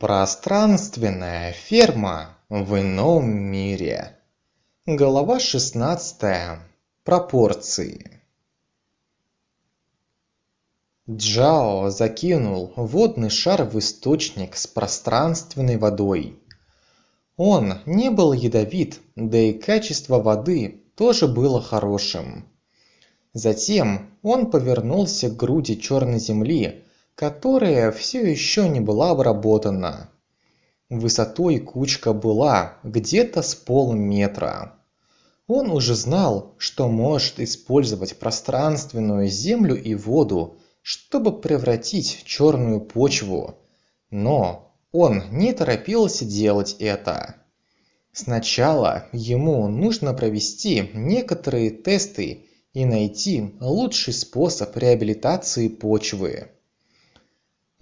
Пространственная ферма в ином мире. Глава шестнадцатая. Пропорции. Джао закинул водный шар в источник с пространственной водой. Он не был ядовит, да и качество воды тоже было хорошим. Затем он повернулся к груди черной земли, которая все еще не была обработана. Высотой кучка была где-то с полметра. Он уже знал, что может использовать пространственную землю и воду, чтобы превратить черную почву. Но он не торопился делать это. Сначала ему нужно провести некоторые тесты и найти лучший способ реабилитации почвы.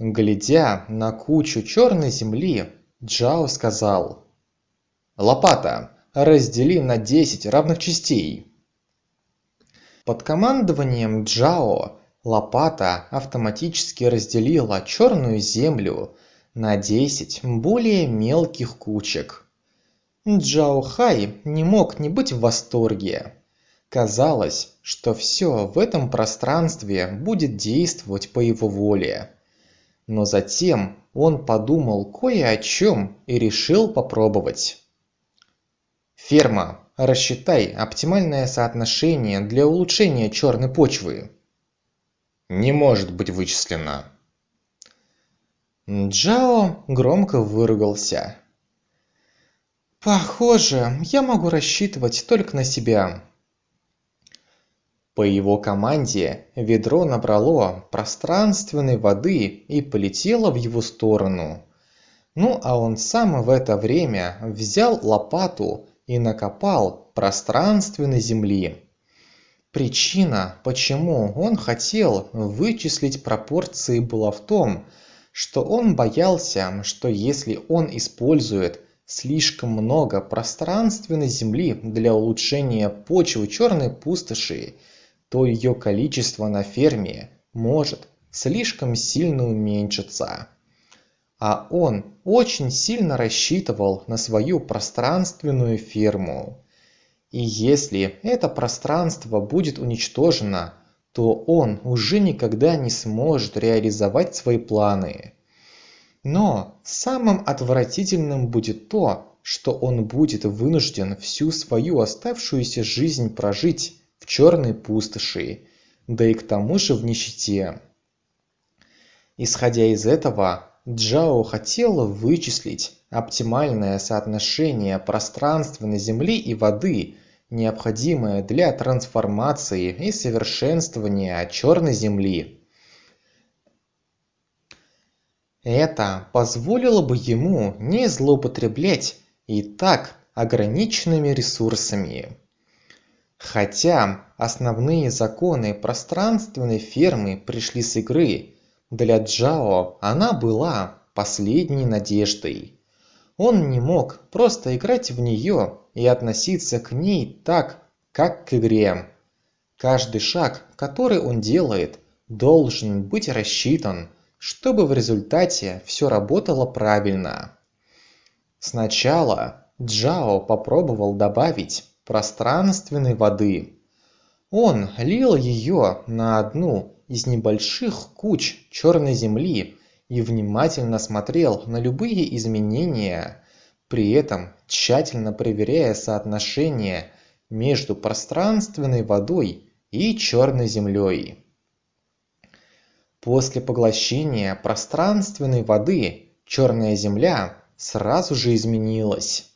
Глядя на кучу черной земли, Джао сказал. «Лопата, раздели на десять равных частей». Под командованием Джао лопата автоматически разделила черную землю на десять более мелких кучек. Джао Хай не мог не быть в восторге. Казалось, что все в этом пространстве будет действовать по его воле но затем он подумал кое о чем и решил попробовать. Ферма, рассчитай оптимальное соотношение для улучшения черной почвы. Не может быть вычислено. Джао громко выругался. Похоже, я могу рассчитывать только на себя. По его команде ведро набрало пространственной воды и полетело в его сторону. Ну а он сам в это время взял лопату и накопал пространственной земли. Причина, почему он хотел вычислить пропорции была в том, что он боялся, что если он использует слишком много пространственной земли для улучшения почвы черной пустоши, то ее количество на ферме может слишком сильно уменьшиться. А он очень сильно рассчитывал на свою пространственную ферму. И если это пространство будет уничтожено, то он уже никогда не сможет реализовать свои планы. Но самым отвратительным будет то, что он будет вынужден всю свою оставшуюся жизнь прожить в черной пустоши, да и к тому же в нищете. Исходя из этого, Джао хотел вычислить оптимальное соотношение пространственной земли и воды, необходимое для трансформации и совершенствования черной земли. Это позволило бы ему не злоупотреблять и так ограниченными ресурсами. Хотя основные законы пространственной фермы пришли с игры, для Джао она была последней надеждой. Он не мог просто играть в нее и относиться к ней так, как к игре. Каждый шаг, который он делает, должен быть рассчитан, чтобы в результате все работало правильно. Сначала Джао попробовал добавить пространственной воды. Он лил ее на одну из небольших куч черной земли и внимательно смотрел на любые изменения, при этом тщательно проверяя соотношение между пространственной водой и черной землей. После поглощения пространственной воды черная земля сразу же изменилась.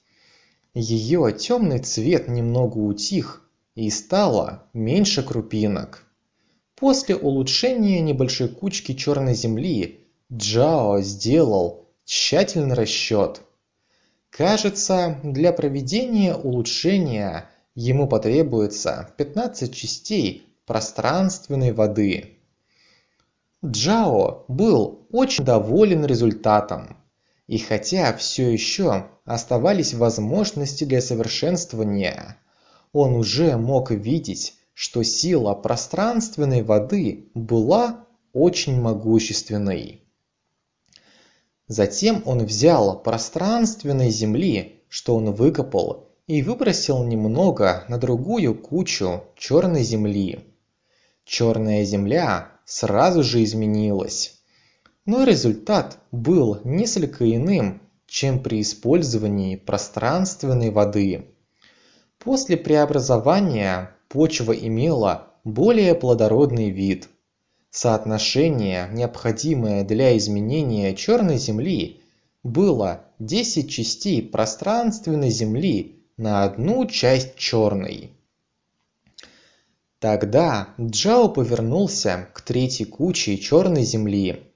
Ее темный цвет немного утих и стало меньше крупинок. После улучшения небольшой кучки черной земли Джао сделал тщательный расчет. Кажется, для проведения улучшения ему потребуется 15 частей пространственной воды. Джао был очень доволен результатом. И хотя все еще оставались возможности для совершенствования, он уже мог видеть, что сила пространственной воды была очень могущественной. Затем он взял пространственной земли, что он выкопал, и выбросил немного на другую кучу черной земли. Черная земля сразу же изменилась. Но результат был несколько иным, чем при использовании пространственной воды. После преобразования почва имела более плодородный вид. Соотношение, необходимое для изменения черной земли, было 10 частей пространственной земли на одну часть черной. Тогда Джао повернулся к третьей куче черной земли.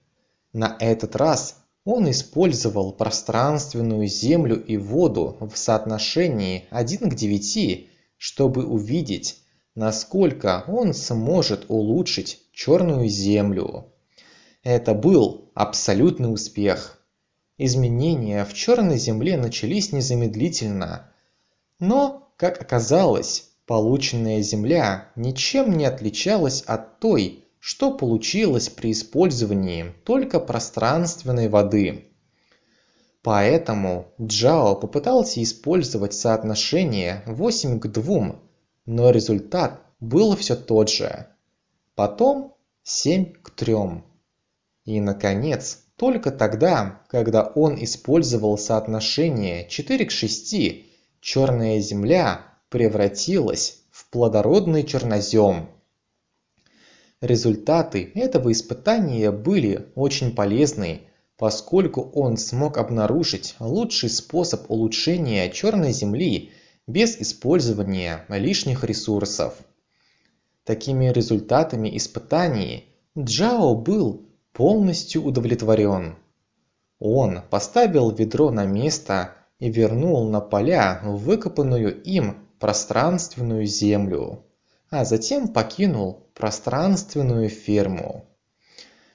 На этот раз он использовал пространственную землю и воду в соотношении 1 к 9, чтобы увидеть, насколько он сможет улучшить черную землю. Это был абсолютный успех. Изменения в черной земле начались незамедлительно. Но, как оказалось, полученная земля ничем не отличалась от той, что получилось при использовании только пространственной воды. Поэтому Джао попытался использовать соотношение 8 к 2 но результат был все тот же. Потом 7 к 3. И, наконец, только тогда, когда он использовал соотношение 4 к 6, черная земля превратилась в плодородный чернозем. Результаты этого испытания были очень полезны, поскольку он смог обнаружить лучший способ улучшения черной земли без использования лишних ресурсов. Такими результатами испытаний Джао был полностью удовлетворен. Он поставил ведро на место и вернул на поля выкопанную им пространственную землю, а затем покинул пространственную ферму.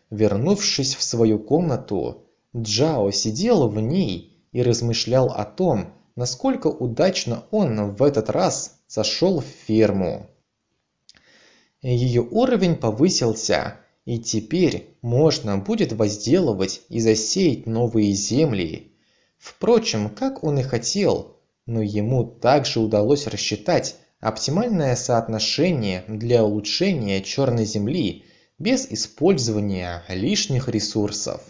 Вернувшись в свою комнату, Джао сидел в ней и размышлял о том, насколько удачно он в этот раз зашел в ферму. Ее уровень повысился, и теперь можно будет возделывать и засеять новые земли. Впрочем, как он и хотел, но ему также удалось рассчитать оптимальное соотношение для улучшения черной земли без использования лишних ресурсов.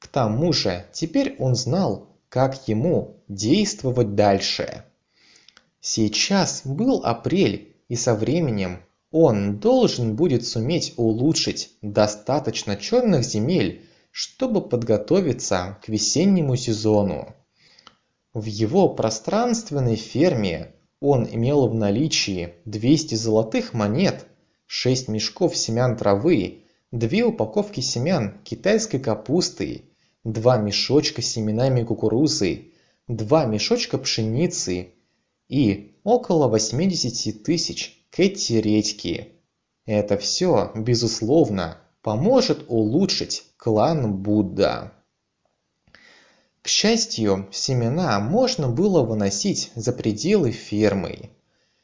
К тому же теперь он знал, как ему действовать дальше. Сейчас был апрель, и со временем он должен будет суметь улучшить достаточно черных земель, чтобы подготовиться к весеннему сезону. В его пространственной ферме он имел в наличии 200 золотых монет, 6 мешков семян травы, 2 упаковки семян китайской капусты два мешочка с семенами кукурузы, два мешочка пшеницы и около 80 тысяч кэти редьки. Это все, безусловно, поможет улучшить клан Будда. К счастью, семена можно было выносить за пределы фермы.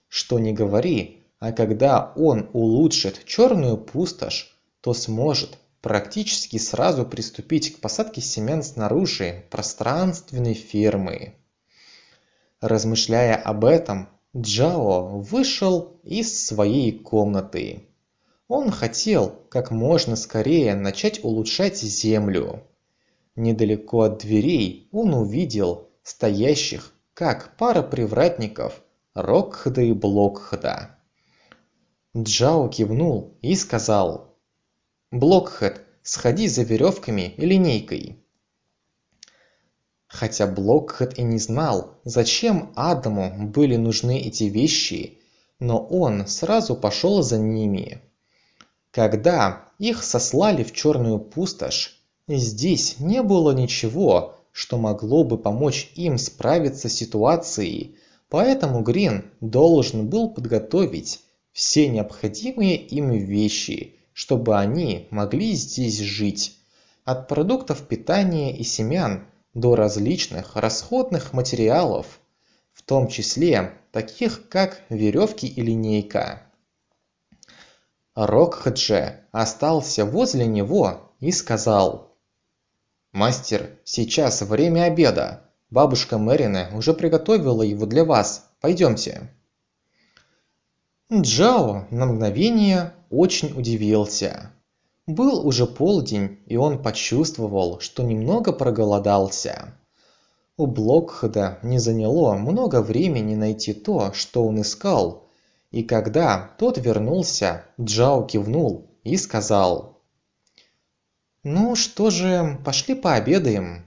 Что ни говори, а когда он улучшит черную пустошь, то сможет практически сразу приступить к посадке семян снаружи пространственной фермы. Размышляя об этом, Джао вышел из своей комнаты. Он хотел как можно скорее начать улучшать землю. Недалеко от дверей он увидел стоящих, как пара привратников, Рокхда и Блокхда. Джао кивнул и сказал блокхед сходи за веревками и линейкой хотя блокхед и не знал зачем адаму были нужны эти вещи но он сразу пошел за ними когда их сослали в черную пустошь здесь не было ничего что могло бы помочь им справиться с ситуацией поэтому грин должен был подготовить все необходимые им вещи чтобы они могли здесь жить. От продуктов питания и семян до различных расходных материалов, в том числе таких как веревки и линейка. Рокхедже остался возле него и сказал мастер сейчас время обеда. Бабушка мэрина уже приготовила его для вас. Пойдемте джао на мгновение очень удивился. Был уже полдень и он почувствовал что немного проголодался. У блокхеда не заняло много времени найти то что он искал. И когда тот вернулся джао кивнул и сказал ну что же пошли пообедаем.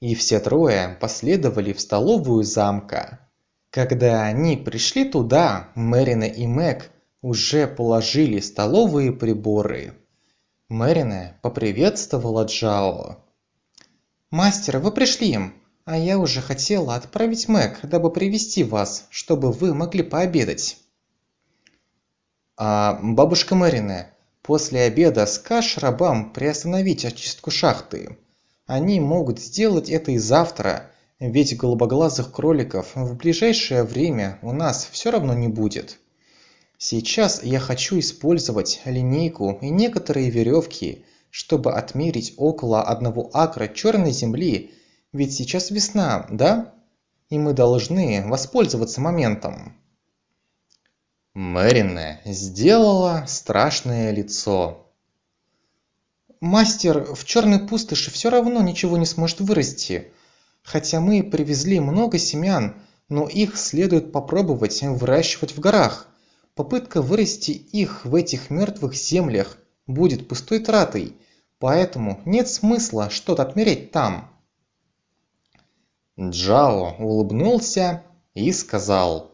И все трое последовали в столовую замка. Когда они пришли туда мэрина и мэг уже положили столовые приборы. Мэрина поприветствовала джао. Мастер вы пришли а я уже хотела отправить мэг дабы привести вас чтобы вы могли пообедать а бабушка мэрина после обеда скажешь рабам приостановить очистку шахты. Они могут сделать это и завтра ведь голубоглазых кроликов в ближайшее время у нас все равно не будет. Сейчас я хочу использовать линейку и некоторые веревки чтобы отмерить около одного акра черной земли ведь сейчас весна да? И мы должны воспользоваться моментом Мэрина сделала страшное лицо. Мастер в черной пустоши все равно ничего не сможет вырасти. Хотя мы привезли много семян но их следует попробовать выращивать в горах. Попытка вырасти их в этих мертвых землях будет пустой тратой поэтому нет смысла что-то отмерять там джао улыбнулся и сказал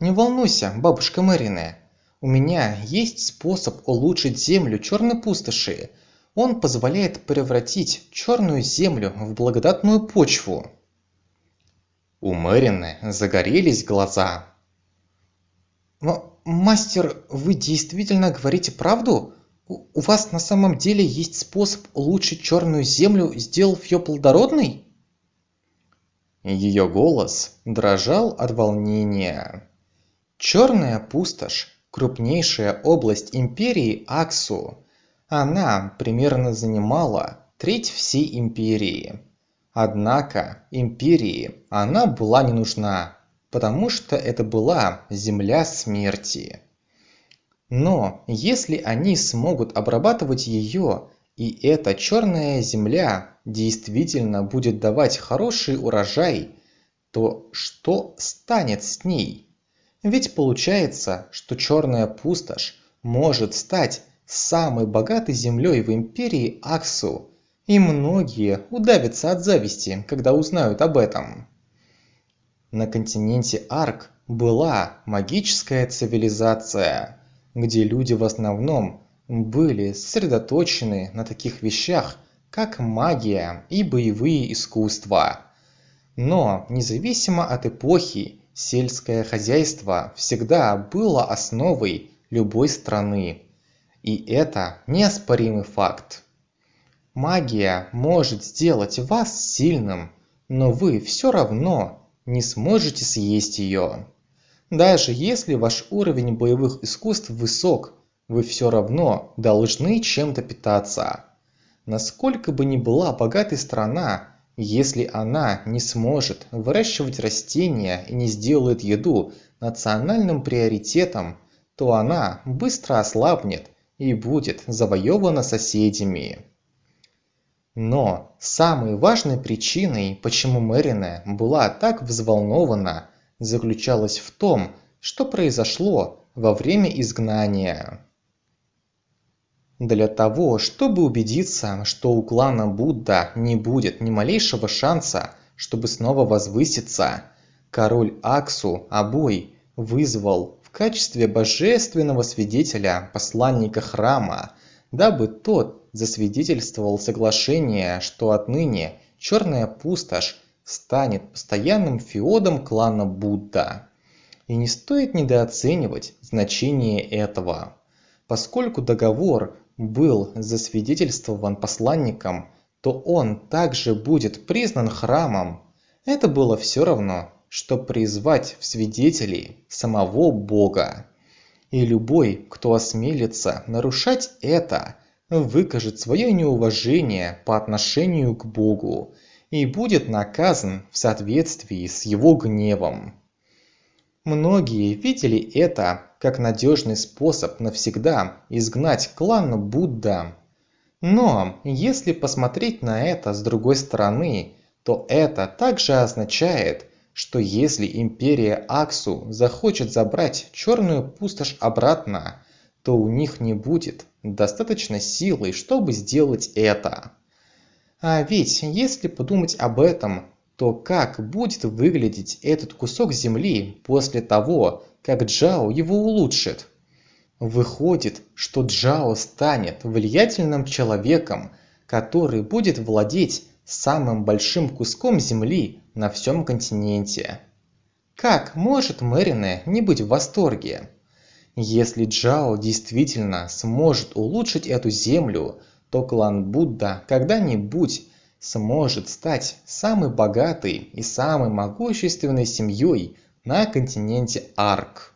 не волнуйся бабушка мэрина у меня есть способ улучшить землю черной пустоши. Он позволяет превратить черную землю в благодатную почву. У мэрины загорелись глаза. Мастер вы действительно говорите правду? У вас на самом деле есть способ улучшить черную землю сделав ее плодородной? Ее голос дрожал от волнения черная пустошь крупнейшая область империи Аксу. Она примерно занимала треть всей империи. Однако империи она была не нужна, потому что это была земля смерти. Но если они смогут обрабатывать ее, и эта черная земля действительно будет давать хороший урожай, то что станет с ней? Ведь получается, что черная пустошь может стать самой богатой землей в империи Аксу, и многие удавятся от зависти, когда узнают об этом. На континенте Арк была магическая цивилизация, где люди в основном были сосредоточены на таких вещах, как магия и боевые искусства. Но независимо от эпохи Сельское хозяйство всегда было основой любой страны, и это неоспоримый факт. Магия может сделать вас сильным, но вы все равно не сможете съесть ее. Даже если ваш уровень боевых искусств высок, вы все равно должны чем-то питаться. Насколько бы ни была богатой страна, если она не сможет выращивать растения и не сделает еду национальным приоритетом, то она быстро ослабнет и будет завоевана соседями. Но самой важной причиной, почему Мэрина была так взволнована, заключалась в том, что произошло во время изгнания. Для того, чтобы убедиться, что у клана Будда не будет ни малейшего шанса, чтобы снова возвыситься, король Аксу Абой вызвал в качестве божественного свидетеля посланника храма, дабы тот засвидетельствовал соглашение, что отныне черная пустошь станет постоянным феодом клана Будда. И не стоит недооценивать значение этого, поскольку договор был засвидетельствован посланником, то он также будет признан храмом. Это было все равно, что призвать в свидетели самого Бога. И любой, кто осмелится нарушать это, выкажет свое неуважение по отношению к Богу и будет наказан в соответствии с его гневом. Многие видели это как надежный способ навсегда изгнать клан Будда. Но если посмотреть на это с другой стороны, то это также означает, что если империя Аксу захочет забрать черную пустошь обратно, то у них не будет достаточно силы, чтобы сделать это. А ведь если подумать об этом, то как будет выглядеть этот кусок земли после того, как Джао его улучшит? Выходит, что Джао станет влиятельным человеком, который будет владеть самым большим куском земли на всем континенте. Как может Мэрине не быть в восторге? Если Джао действительно сможет улучшить эту землю, то клан Будда когда-нибудь сможет стать самой богатой и самой могущественной семьей на континенте Арк.